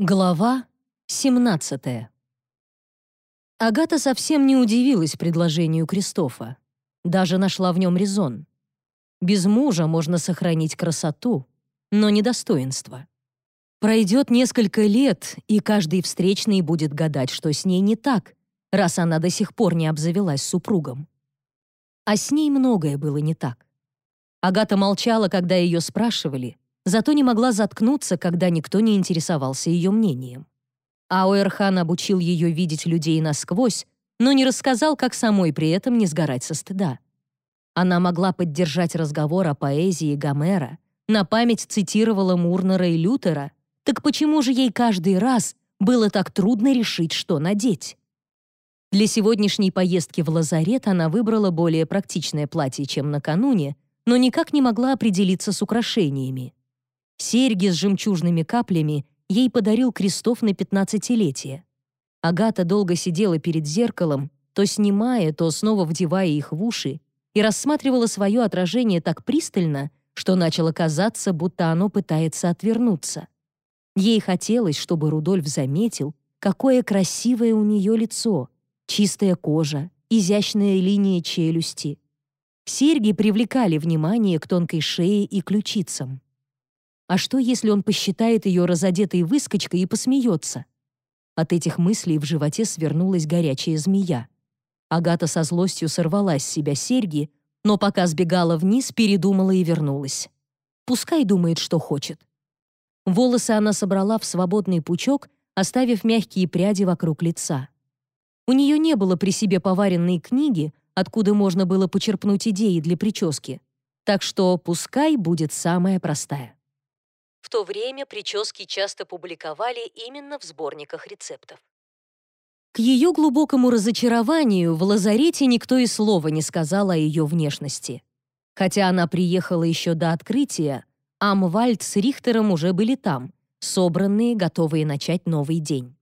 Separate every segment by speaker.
Speaker 1: Глава 17 Агата совсем не удивилась предложению Кристофа. Даже нашла в нем резон. Без мужа можно сохранить красоту, но не достоинство. Пройдет несколько лет, и каждый встречный будет гадать, что с ней не так, раз она до сих пор не обзавелась супругом. А с ней многое было не так. Агата молчала, когда ее спрашивали, зато не могла заткнуться, когда никто не интересовался ее мнением. Ауэрхан обучил ее видеть людей насквозь, но не рассказал, как самой при этом не сгорать со стыда. Она могла поддержать разговор о поэзии Гомера, на память цитировала Мурнера и Лютера, так почему же ей каждый раз было так трудно решить, что надеть? Для сегодняшней поездки в лазарет она выбрала более практичное платье, чем накануне, но никак не могла определиться с украшениями. Серьги с жемчужными каплями ей подарил Крестов на пятнадцатилетие. Агата долго сидела перед зеркалом, то снимая, то снова вдевая их в уши, и рассматривала свое отражение так пристально, что начало казаться, будто оно пытается отвернуться. Ей хотелось, чтобы Рудольф заметил, какое красивое у нее лицо, чистая кожа, изящная линия челюсти. Серьги привлекали внимание к тонкой шее и ключицам. А что, если он посчитает ее разодетой выскочкой и посмеется? От этих мыслей в животе свернулась горячая змея. Агата со злостью сорвала с себя серьги, но пока сбегала вниз, передумала и вернулась. Пускай думает, что хочет. Волосы она собрала в свободный пучок, оставив мягкие пряди вокруг лица. У нее не было при себе поваренной книги, откуда можно было почерпнуть идеи для прически, так что пускай будет самая простая. В то время прически часто публиковали именно в сборниках рецептов. К ее глубокому разочарованию в лазарете никто и слова не сказал о ее внешности. Хотя она приехала еще до открытия, Амвальд с Рихтером уже были там, собранные, готовые начать новый день.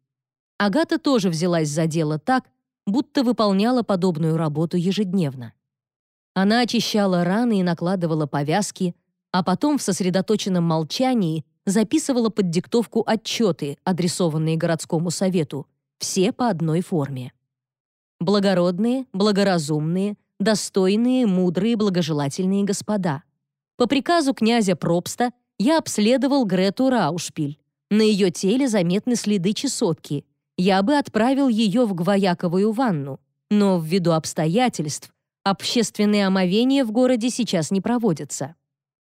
Speaker 1: Агата тоже взялась за дело так, будто выполняла подобную работу ежедневно. Она очищала раны и накладывала повязки, а потом в сосредоточенном молчании записывала под диктовку отчеты, адресованные городскому совету, все по одной форме. Благородные, благоразумные, достойные, мудрые, благожелательные господа. По приказу князя Пробста я обследовал Грету Раушпиль. На ее теле заметны следы чесотки. Я бы отправил ее в Гвояковую ванну, но ввиду обстоятельств общественные омовения в городе сейчас не проводятся.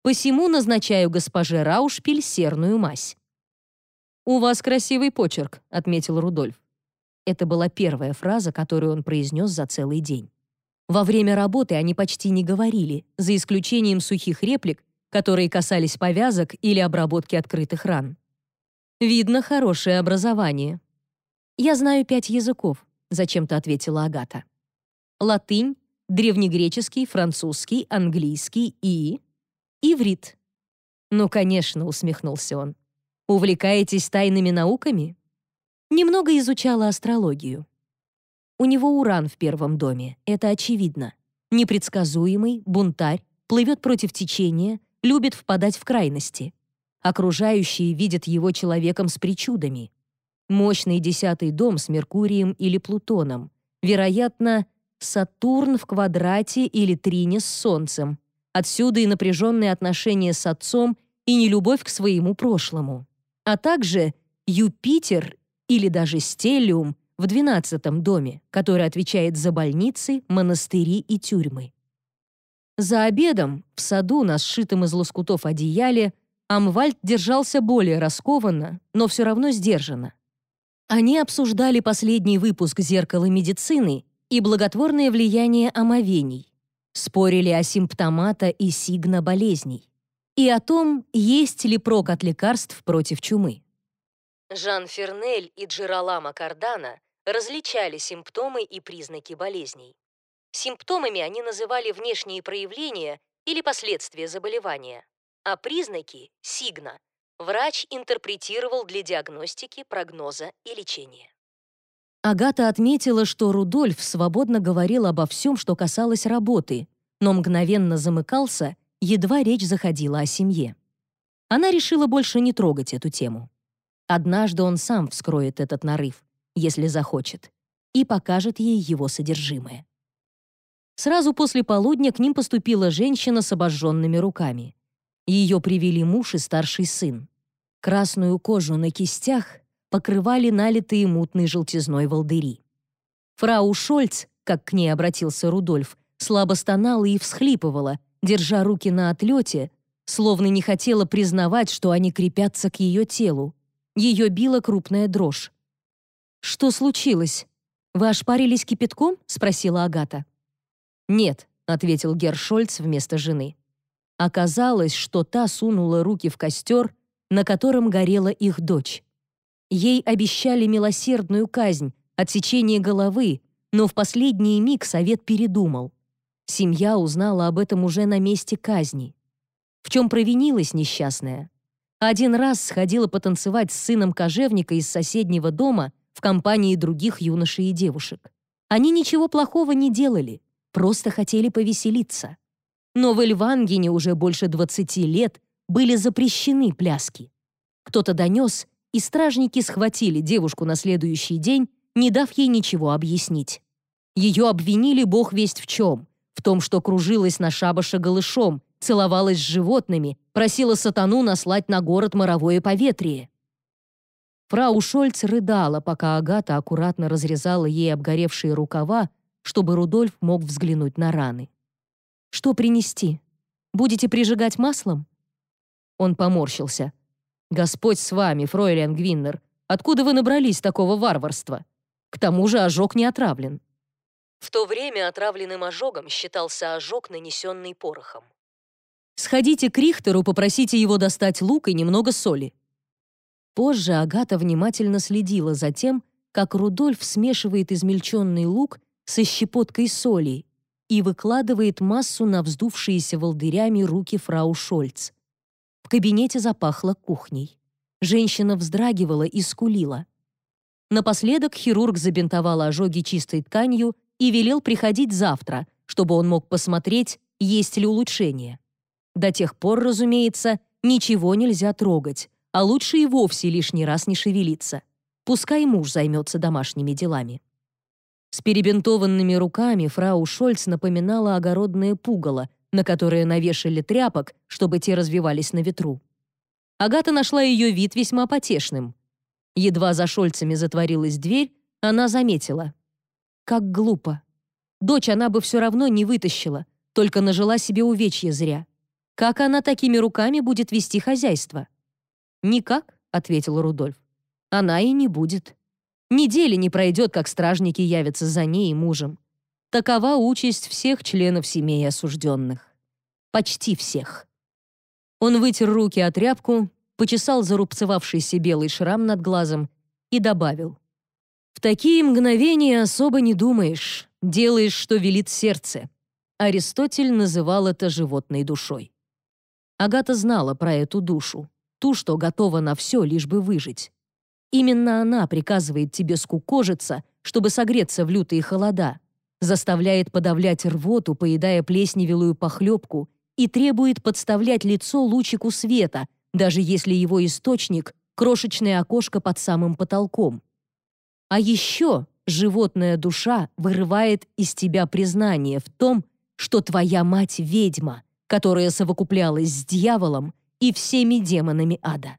Speaker 1: Посему назначаю госпоже Раушпиль серную мазь». «У вас красивый почерк», — отметил Рудольф. Это была первая фраза, которую он произнес за целый день. Во время работы они почти не говорили, за исключением сухих реплик, которые касались повязок или обработки открытых ран. «Видно хорошее образование». «Я знаю пять языков», — зачем-то ответила Агата. «Латынь, древнегреческий, французский, английский и...» Иврит. Ну, конечно, усмехнулся он. Увлекаетесь тайными науками? Немного изучала астрологию. У него уран в первом доме, это очевидно. Непредсказуемый, бунтарь, плывет против течения, любит впадать в крайности. Окружающие видят его человеком с причудами. Мощный десятый дом с Меркурием или Плутоном. Вероятно, Сатурн в квадрате или трине с Солнцем. Отсюда и напряженные отношения с отцом и нелюбовь к своему прошлому. А также Юпитер или даже Стеллиум в двенадцатом доме, который отвечает за больницы, монастыри и тюрьмы. За обедом, в саду на сшитом из лоскутов одеяле, Амвальд держался более раскованно, но все равно сдержанно. Они обсуждали последний выпуск «Зеркала медицины» и благотворное влияние омовений, спорили о симптомата и сигна болезней и о том, есть ли прок от лекарств против чумы. Жан Фернель и Джералама Кардана различали симптомы и признаки болезней. Симптомами они называли внешние проявления или последствия заболевания, а признаки – сигна – врач интерпретировал для диагностики, прогноза и лечения. Агата отметила, что Рудольф свободно говорил обо всем, что касалось работы, но мгновенно замыкался, едва речь заходила о семье. Она решила больше не трогать эту тему. Однажды он сам вскроет этот нарыв, если захочет, и покажет ей его содержимое. Сразу после полудня к ним поступила женщина с обожженными руками. Ее привели муж и старший сын. Красную кожу на кистях покрывали налитые мутной желтизной волдыри. Фрау Шольц, как к ней обратился Рудольф, слабо стонала и всхлипывала, держа руки на отлете, словно не хотела признавать, что они крепятся к ее телу. Ее била крупная дрожь. «Что случилось? Вы ошпарились кипятком?» — спросила Агата. «Нет», — ответил Гершольц вместо жены. Оказалось, что та сунула руки в костер, на котором горела их дочь. Ей обещали милосердную казнь, отсечение головы, но в последний миг совет передумал. Семья узнала об этом уже на месте казни. В чем провинилась несчастная? Один раз сходила потанцевать с сыном кожевника из соседнего дома в компании других юношей и девушек. Они ничего плохого не делали, просто хотели повеселиться. Но в Эльвангене уже больше 20 лет были запрещены пляски. Кто-то донес, и стражники схватили девушку на следующий день, не дав ей ничего объяснить. Ее обвинили бог весть в чем, в том, что кружилась на шабаше голышом, целовалась с животными, просила сатану наслать на город моровое поветрие. Фрау Шольц рыдала, пока Агата аккуратно разрезала ей обгоревшие рукава, чтобы Рудольф мог взглянуть на раны. «Что принести? Будете прижигать маслом?» Он поморщился. «Господь с вами, фройлен Гвиннер. Откуда вы набрались такого варварства? К тому же ожог не отравлен». В то время отравленным ожогом считался ожог, нанесенный порохом. «Сходите к Рихтеру, попросите его достать лук и немного соли». Позже Агата внимательно следила за тем, как Рудольф смешивает измельченный лук со щепоткой соли и выкладывает массу на вздувшиеся волдырями руки фрау Шольц. В кабинете запахло кухней. Женщина вздрагивала и скулила. Напоследок хирург забинтовал ожоги чистой тканью и велел приходить завтра, чтобы он мог посмотреть, есть ли улучшение. До тех пор, разумеется, ничего нельзя трогать, а лучше и вовсе лишний раз не шевелиться. Пускай муж займется домашними делами. С перебинтованными руками фрау Шольц напоминала огородное пугало, на которое навешали тряпок, чтобы те развивались на ветру. Агата нашла ее вид весьма потешным. Едва за Шольцами затворилась дверь, она заметила. Как глупо. Дочь она бы все равно не вытащила, только нажила себе увечья зря. Как она такими руками будет вести хозяйство? «Никак», — ответил Рудольф. «Она и не будет. Недели не пройдет, как стражники явятся за ней и мужем. Такова участь всех членов семей осужденных. Почти всех. Он вытер руки от тряпку, почесал зарубцевавшийся белый шрам над глазом и добавил. «В такие мгновения особо не думаешь, делаешь, что велит сердце». Аристотель называл это животной душой. Агата знала про эту душу, ту, что готова на все, лишь бы выжить. Именно она приказывает тебе скукожиться, чтобы согреться в лютые холода, заставляет подавлять рвоту, поедая плесневелую похлебку, и требует подставлять лицо лучику света, даже если его источник — крошечное окошко под самым потолком. А еще животная душа вырывает из тебя признание в том, что твоя мать — ведьма, которая совокуплялась с дьяволом и всеми демонами ада.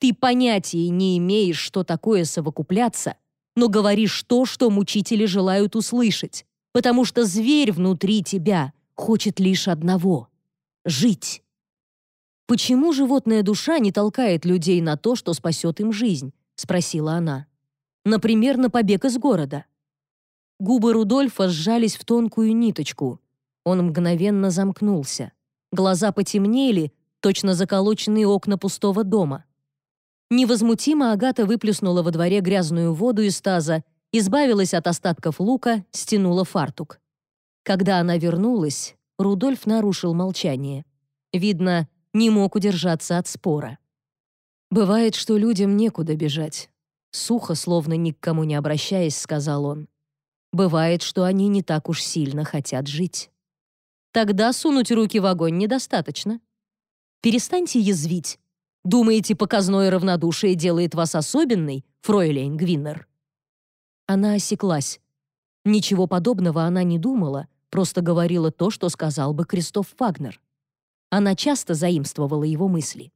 Speaker 1: Ты понятия не имеешь, что такое совокупляться, но говоришь то, что мучители желают услышать, потому что зверь внутри тебя хочет лишь одного — жить. «Почему животная душа не толкает людей на то, что спасет им жизнь?» — спросила она. «Например, на побег из города». Губы Рудольфа сжались в тонкую ниточку. Он мгновенно замкнулся. Глаза потемнели, точно заколоченные окна пустого дома. Невозмутимо Агата выплюснула во дворе грязную воду из таза, избавилась от остатков лука, стянула фартук. Когда она вернулась, Рудольф нарушил молчание. Видно, не мог удержаться от спора. «Бывает, что людям некуда бежать», — сухо, словно ни к кому не обращаясь, сказал он. «Бывает, что они не так уж сильно хотят жить. Тогда сунуть руки в огонь недостаточно. Перестаньте язвить. Думаете, показное равнодушие делает вас особенной, фройлейн Гвиннер?» Она осеклась. Ничего подобного она не думала, просто говорила то, что сказал бы Кристоф Фагнер. Она часто заимствовала его мысли.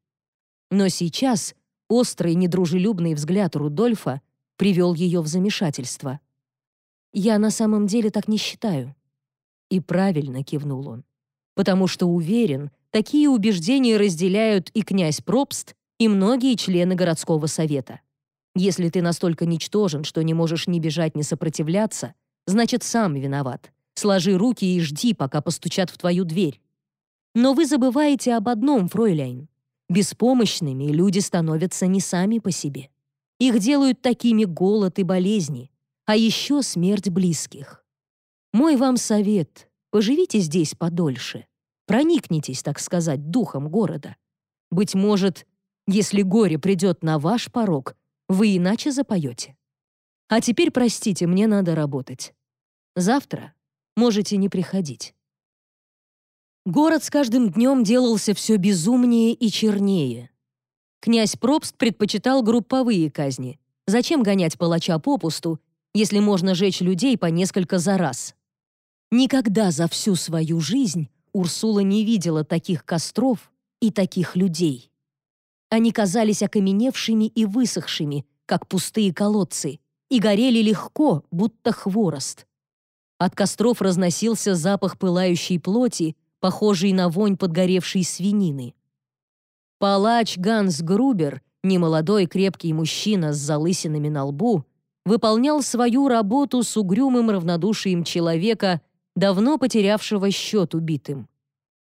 Speaker 1: Но сейчас острый, недружелюбный взгляд Рудольфа привел ее в замешательство. «Я на самом деле так не считаю». И правильно кивнул он. «Потому что уверен, такие убеждения разделяют и князь Пробст, и многие члены городского совета. Если ты настолько ничтожен, что не можешь ни бежать, ни сопротивляться, значит, сам виноват. Сложи руки и жди, пока постучат в твою дверь. Но вы забываете об одном, фройляйн. Беспомощными люди становятся не сами по себе. Их делают такими голод и болезни, а еще смерть близких. Мой вам совет — поживите здесь подольше. Проникнитесь, так сказать, духом города. Быть может, если горе придет на ваш порог, вы иначе запоете. А теперь, простите, мне надо работать. Завтра можете не приходить. Город с каждым днем делался все безумнее и чернее. Князь Пробст предпочитал групповые казни. Зачем гонять палача попусту, если можно жечь людей по несколько за раз? Никогда за всю свою жизнь Урсула не видела таких костров и таких людей. Они казались окаменевшими и высохшими, как пустые колодцы, и горели легко, будто хворост. От костров разносился запах пылающей плоти, похожий на вонь подгоревшей свинины. Палач Ганс Грубер, немолодой крепкий мужчина с залысинами на лбу, выполнял свою работу с угрюмым равнодушием человека, давно потерявшего счет убитым.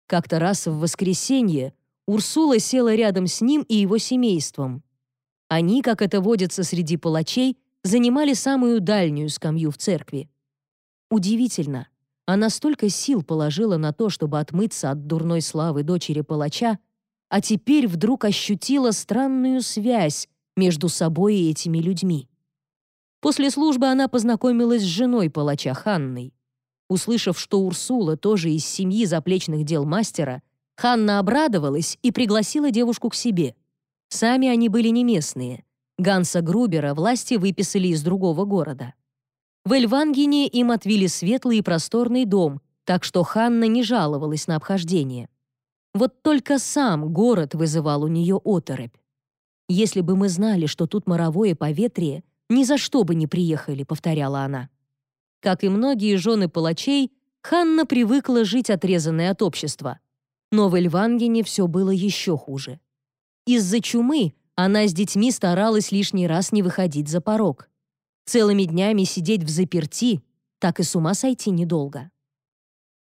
Speaker 1: Как-то раз в воскресенье Урсула села рядом с ним и его семейством. Они, как это водится среди палачей, занимали самую дальнюю скамью в церкви. Удивительно, она столько сил положила на то, чтобы отмыться от дурной славы дочери палача, а теперь вдруг ощутила странную связь между собой и этими людьми. После службы она познакомилась с женой палача Ханной. Услышав, что Урсула тоже из семьи заплечных дел мастера, Ханна обрадовалась и пригласила девушку к себе. Сами они были не местные. Ганса Грубера власти выписали из другого города. В Эльвангене им отвели светлый и просторный дом, так что Ханна не жаловалась на обхождение. Вот только сам город вызывал у нее оторопь. «Если бы мы знали, что тут моровое поветрие, ни за что бы не приехали», — повторяла она. Как и многие жены палачей, Ханна привыкла жить отрезанной от общества. Но в Эльвангене все было еще хуже. Из-за чумы она с детьми старалась лишний раз не выходить за порог. Целыми днями сидеть в заперти, так и с ума сойти недолго.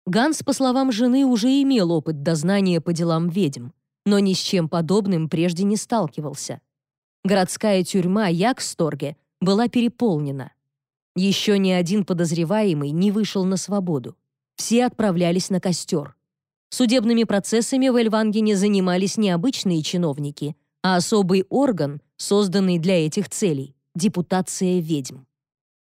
Speaker 1: Ганс, по словам жены, уже имел опыт дознания по делам ведьм, но ни с чем подобным прежде не сталкивался. Городская тюрьма Яксторге была переполнена. Еще ни один подозреваемый не вышел на свободу. Все отправлялись на костер. Судебными процессами в Эльвангене занимались не обычные чиновники, а особый орган, созданный для этих целей — депутация ведьм.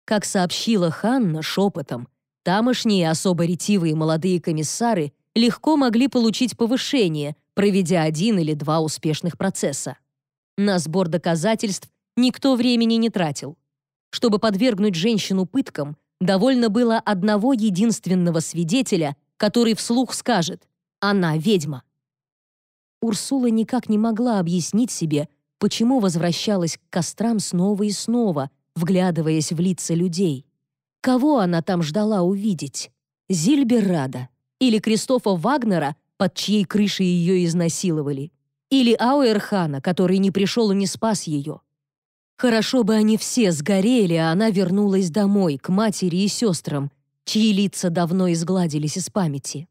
Speaker 1: Как сообщила Ханна шепотом, тамошние особо ретивые молодые комиссары легко могли получить повышение, проведя один или два успешных процесса. На сбор доказательств никто времени не тратил. Чтобы подвергнуть женщину пыткам, довольно было одного единственного свидетеля, который вслух скажет «Она ведьма». Урсула никак не могла объяснить себе, почему возвращалась к кострам снова и снова, вглядываясь в лица людей. Кого она там ждала увидеть? Зильберрада? Или Кристофа Вагнера, под чьей крышей ее изнасиловали? Или Ауэрхана, который не пришел и не спас ее? Хорошо бы они все сгорели, а она вернулась домой, к матери и сестрам, чьи лица давно изгладились из памяти.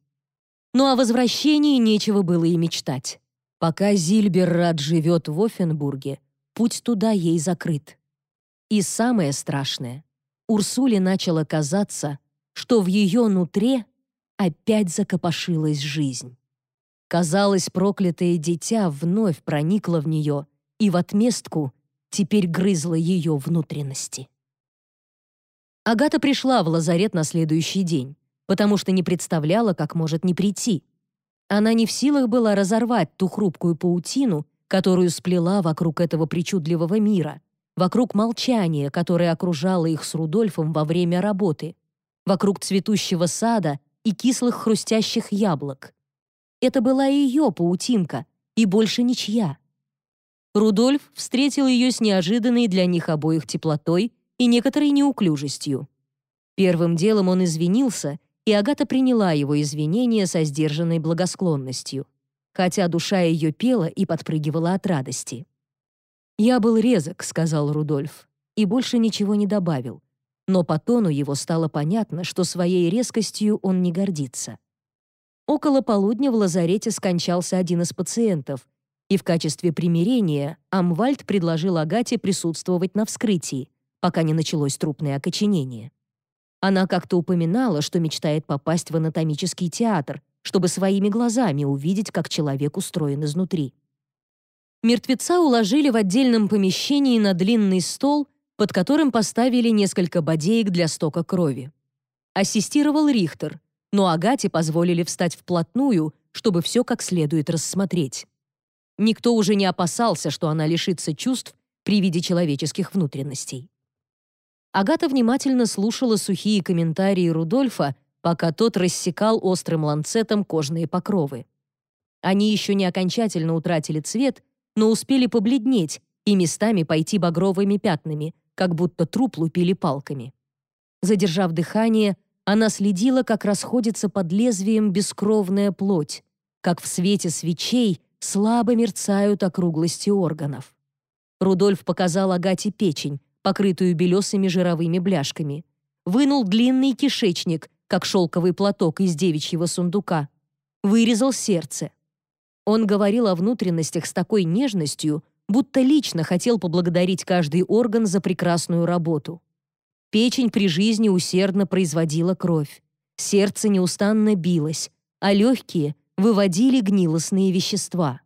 Speaker 1: Но о возвращении нечего было и мечтать. Пока Зильберрад живет в Оффенбурге, путь туда ей закрыт. И самое страшное, Урсуле начало казаться, что в ее нутре опять закопошилась жизнь. Казалось, проклятое дитя вновь проникло в нее и в отместку теперь грызло ее внутренности. Агата пришла в лазарет на следующий день, потому что не представляла, как может не прийти. Она не в силах была разорвать ту хрупкую паутину, которую сплела вокруг этого причудливого мира, вокруг молчания, которое окружало их с Рудольфом во время работы, вокруг цветущего сада и кислых хрустящих яблок. Это была ее паутинка, и больше ничья. Рудольф встретил ее с неожиданной для них обоих теплотой и некоторой неуклюжестью. Первым делом он извинился, и Агата приняла его извинения со сдержанной благосклонностью, хотя душа ее пела и подпрыгивала от радости. «Я был резок», — сказал Рудольф, и больше ничего не добавил, но по тону его стало понятно, что своей резкостью он не гордится. Около полудня в лазарете скончался один из пациентов, и в качестве примирения Амвальд предложил Агате присутствовать на вскрытии, пока не началось трупное окоченение. Она как-то упоминала, что мечтает попасть в анатомический театр, чтобы своими глазами увидеть, как человек устроен изнутри. Мертвеца уложили в отдельном помещении на длинный стол, под которым поставили несколько бодеек для стока крови. Ассистировал Рихтер, но Агате позволили встать вплотную, чтобы все как следует рассмотреть. Никто уже не опасался, что она лишится чувств при виде человеческих внутренностей. Агата внимательно слушала сухие комментарии Рудольфа, пока тот рассекал острым ланцетом кожные покровы. Они еще не окончательно утратили цвет, но успели побледнеть и местами пойти багровыми пятнами, как будто труп лупили палками. Задержав дыхание, она следила, как расходится под лезвием бескровная плоть, как в свете свечей слабо мерцают округлости органов. Рудольф показал Агате печень, покрытую белесыми жировыми бляшками. Вынул длинный кишечник, как шелковый платок из девичьего сундука. Вырезал сердце. Он говорил о внутренностях с такой нежностью, будто лично хотел поблагодарить каждый орган за прекрасную работу. Печень при жизни усердно производила кровь. Сердце неустанно билось, а легкие выводили гнилостные вещества.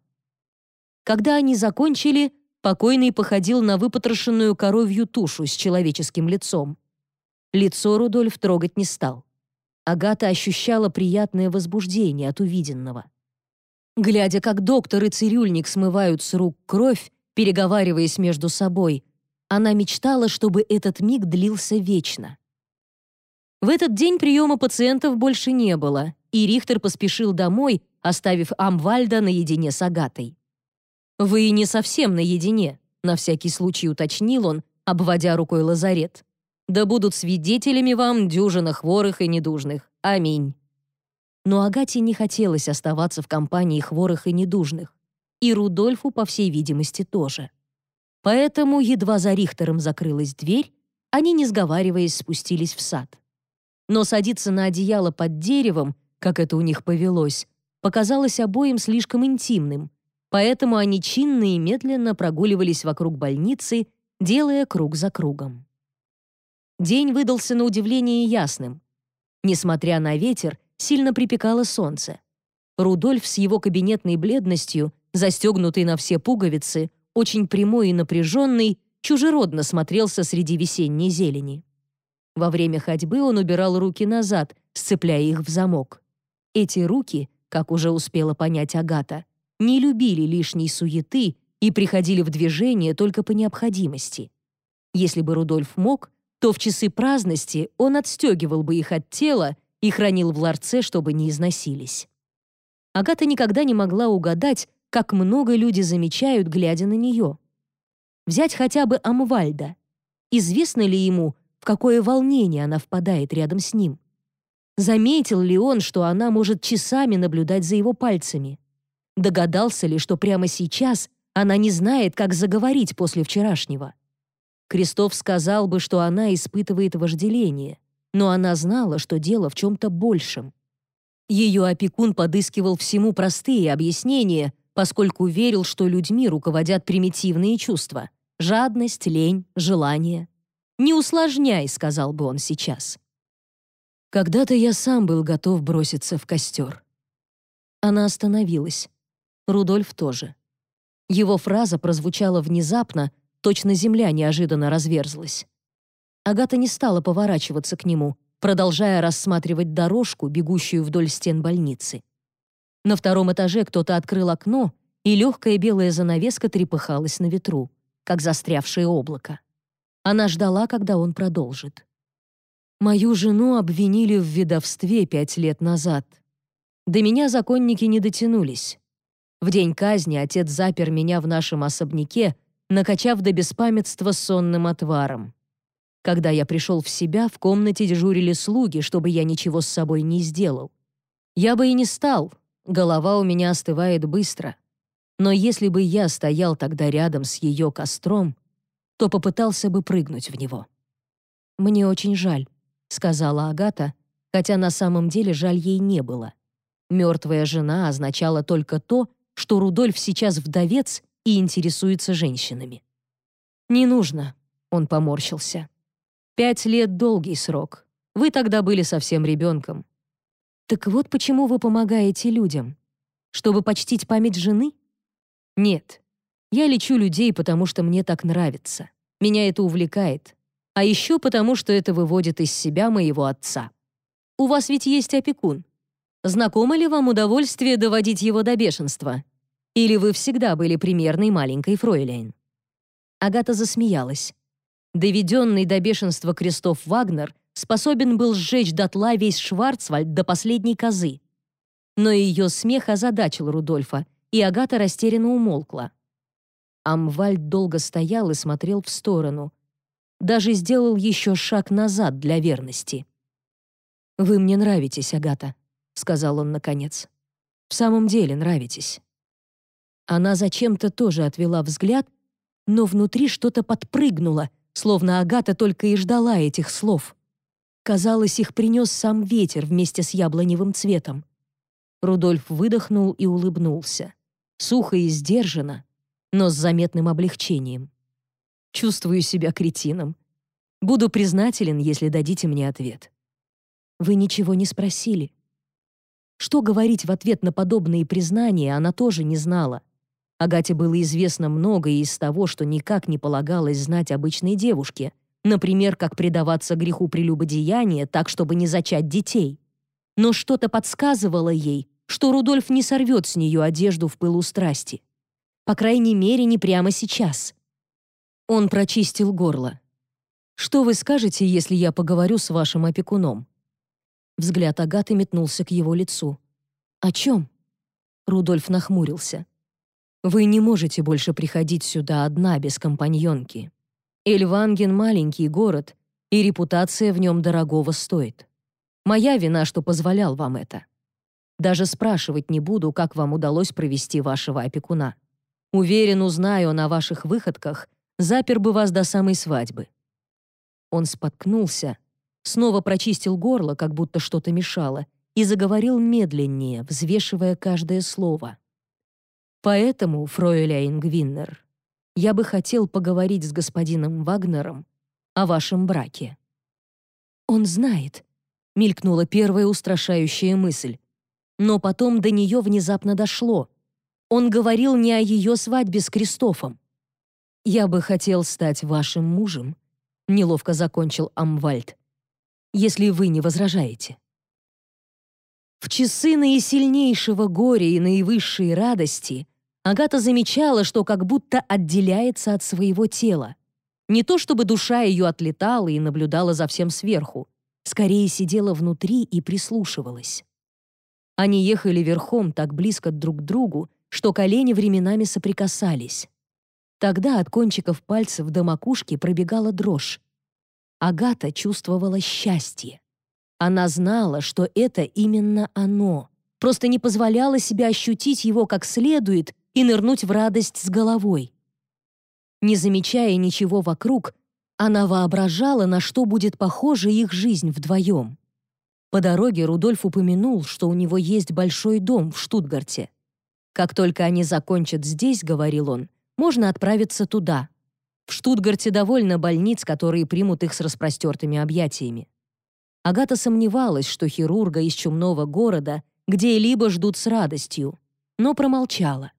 Speaker 1: Когда они закончили, покойный походил на выпотрошенную коровью тушу с человеческим лицом. Лицо Рудольф трогать не стал. Агата ощущала приятное возбуждение от увиденного. Глядя, как доктор и цирюльник смывают с рук кровь, переговариваясь между собой, она мечтала, чтобы этот миг длился вечно. В этот день приема пациентов больше не было, и Рихтер поспешил домой, оставив Амвальда наедине с Агатой. «Вы не совсем наедине», — на всякий случай уточнил он, обводя рукой лазарет. «Да будут свидетелями вам дюжина хворых и недужных. Аминь». Но Агате не хотелось оставаться в компании хворых и недужных. И Рудольфу, по всей видимости, тоже. Поэтому, едва за Рихтером закрылась дверь, они, не сговариваясь, спустились в сад. Но садиться на одеяло под деревом, как это у них повелось, показалось обоим слишком интимным, поэтому они чинно и медленно прогуливались вокруг больницы, делая круг за кругом. День выдался на удивление ясным. Несмотря на ветер, сильно припекало солнце. Рудольф с его кабинетной бледностью, застегнутый на все пуговицы, очень прямой и напряженный, чужеродно смотрелся среди весенней зелени. Во время ходьбы он убирал руки назад, сцепляя их в замок. Эти руки, как уже успела понять Агата, не любили лишней суеты и приходили в движение только по необходимости. Если бы Рудольф мог, то в часы праздности он отстегивал бы их от тела и хранил в ларце, чтобы не износились. Агата никогда не могла угадать, как много люди замечают, глядя на нее. Взять хотя бы Амвальда. Известно ли ему, в какое волнение она впадает рядом с ним? Заметил ли он, что она может часами наблюдать за его пальцами? Догадался ли, что прямо сейчас она не знает, как заговорить после вчерашнего? Крестов сказал бы, что она испытывает вожделение, но она знала, что дело в чем-то большем. Ее опекун подыскивал всему простые объяснения, поскольку верил, что людьми руководят примитивные чувства — жадность, лень, желание. «Не усложняй», — сказал бы он сейчас. Когда-то я сам был готов броситься в костер. Она остановилась. Рудольф тоже. Его фраза прозвучала внезапно, точно земля неожиданно разверзлась. Агата не стала поворачиваться к нему, продолжая рассматривать дорожку, бегущую вдоль стен больницы. На втором этаже кто-то открыл окно, и легкая белая занавеска трепыхалась на ветру, как застрявшее облако. Она ждала, когда он продолжит. «Мою жену обвинили в ведовстве пять лет назад. До меня законники не дотянулись. В день казни отец запер меня в нашем особняке, накачав до беспамятства сонным отваром. Когда я пришел в себя, в комнате дежурили слуги, чтобы я ничего с собой не сделал. Я бы и не стал, голова у меня остывает быстро. Но если бы я стоял тогда рядом с ее костром, то попытался бы прыгнуть в него. «Мне очень жаль», — сказала Агата, хотя на самом деле жаль ей не было. Мертвая жена означала только то, что Рудольф сейчас вдовец и интересуется женщинами. «Не нужно», — он поморщился. «Пять лет — долгий срок. Вы тогда были совсем ребенком». «Так вот почему вы помогаете людям? Чтобы почтить память жены?» Нет. Я лечу людей, потому что мне так нравится. Меня это увлекает. А еще потому, что это выводит из себя моего отца. У вас ведь есть опекун. Знакомо ли вам удовольствие доводить его до бешенства? Или вы всегда были примерной маленькой фройляйн?» Агата засмеялась. Доведенный до бешенства Кристоф Вагнер способен был сжечь дотла весь Шварцвальд до последней козы. Но ее смех озадачил Рудольфа, и Агата растерянно умолкла. Амвальд долго стоял и смотрел в сторону. Даже сделал еще шаг назад для верности. «Вы мне нравитесь, Агата», — сказал он наконец. «В самом деле нравитесь». Она зачем-то тоже отвела взгляд, но внутри что-то подпрыгнуло, словно Агата только и ждала этих слов. Казалось, их принес сам ветер вместе с яблоневым цветом. Рудольф выдохнул и улыбнулся сухо и сдержанно, но с заметным облегчением. Чувствую себя кретином. Буду признателен, если дадите мне ответ. Вы ничего не спросили. Что говорить в ответ на подобные признания, она тоже не знала. Агате было известно многое из того, что никак не полагалось знать обычной девушке, например, как предаваться греху прелюбодеяния так, чтобы не зачать детей. Но что-то подсказывало ей, что Рудольф не сорвет с нее одежду в пылу страсти. По крайней мере, не прямо сейчас. Он прочистил горло. «Что вы скажете, если я поговорю с вашим опекуном?» Взгляд Агаты метнулся к его лицу. «О чем?» Рудольф нахмурился. «Вы не можете больше приходить сюда одна, без компаньонки. Эльванген — маленький город, и репутация в нем дорогого стоит. Моя вина, что позволял вам это. Даже спрашивать не буду, как вам удалось провести вашего опекуна. Уверен, узнаю он о ваших выходках, запер бы вас до самой свадьбы». Он споткнулся, снова прочистил горло, как будто что-то мешало, и заговорил медленнее, взвешивая каждое слово. «Поэтому, фройляйн Гвиннер, я бы хотел поговорить с господином Вагнером о вашем браке». «Он знает», — мелькнула первая устрашающая мысль. Но потом до нее внезапно дошло. Он говорил не о ее свадьбе с Кристофом. «Я бы хотел стать вашим мужем», — неловко закончил Амвальд, «если вы не возражаете». В часы наисильнейшего горя и наивысшей радости Агата замечала, что как будто отделяется от своего тела. Не то чтобы душа ее отлетала и наблюдала за всем сверху, скорее сидела внутри и прислушивалась. Они ехали верхом так близко друг к другу, что колени временами соприкасались. Тогда от кончиков пальцев до макушки пробегала дрожь. Агата чувствовала счастье. Она знала, что это именно оно, просто не позволяла себе ощутить его как следует и нырнуть в радость с головой. Не замечая ничего вокруг, она воображала, на что будет похожа их жизнь вдвоем. По дороге Рудольф упомянул, что у него есть большой дом в Штутгарте. «Как только они закончат здесь, — говорил он, — можно отправиться туда. В Штутгарте довольно больниц, которые примут их с распростертыми объятиями». Агата сомневалась, что хирурга из чумного города где-либо ждут с радостью, но промолчала.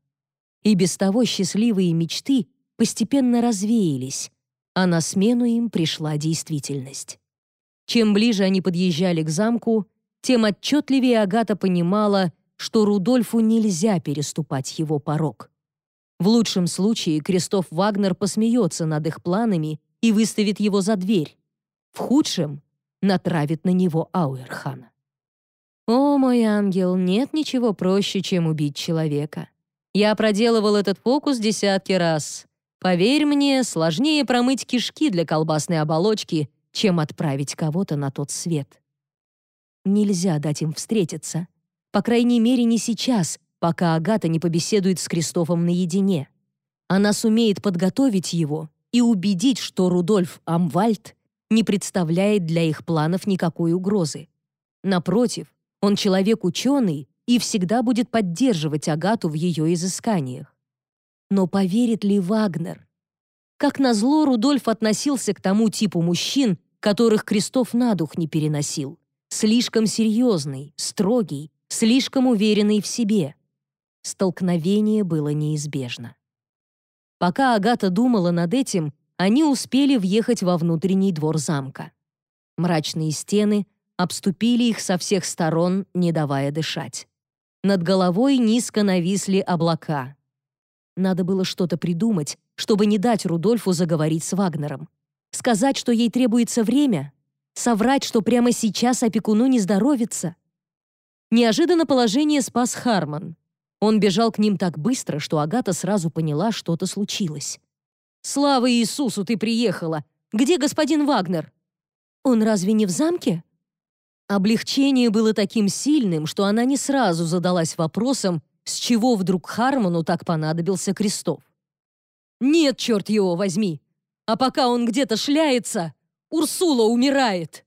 Speaker 1: И без того счастливые мечты постепенно развеялись, а на смену им пришла действительность. Чем ближе они подъезжали к замку, тем отчетливее Агата понимала, что Рудольфу нельзя переступать его порог. В лучшем случае Кристоф Вагнер посмеется над их планами и выставит его за дверь. В худшем натравит на него Ауэрхана. О, мой ангел, нет ничего проще, чем убить человека. Я проделывал этот фокус десятки раз. Поверь мне, сложнее промыть кишки для колбасной оболочки, чем отправить кого-то на тот свет. Нельзя дать им встретиться. По крайней мере, не сейчас, пока Агата не побеседует с Кристофом наедине. Она сумеет подготовить его и убедить, что Рудольф Амвальд не представляет для их планов никакой угрозы. Напротив, он человек ученый и всегда будет поддерживать Агату в ее изысканиях. Но поверит ли Вагнер? Как назло, Рудольф относился к тому типу мужчин, которых Крестов на дух не переносил. Слишком серьезный, строгий, слишком уверенный в себе. Столкновение было неизбежно. Пока Агата думала над этим, они успели въехать во внутренний двор замка. Мрачные стены обступили их со всех сторон, не давая дышать. Над головой низко нависли облака. Надо было что-то придумать, чтобы не дать Рудольфу заговорить с Вагнером. Сказать, что ей требуется время? Соврать, что прямо сейчас опекуну не здоровится? Неожиданно положение спас Харман. Он бежал к ним так быстро, что Агата сразу поняла, что-то случилось. «Слава Иисусу, ты приехала! Где господин Вагнер?» «Он разве не в замке?» Облегчение было таким сильным, что она не сразу задалась вопросом, с чего вдруг Хармону так понадобился Крестов. «Нет, черт его возьми! А пока он где-то шляется, Урсула умирает!»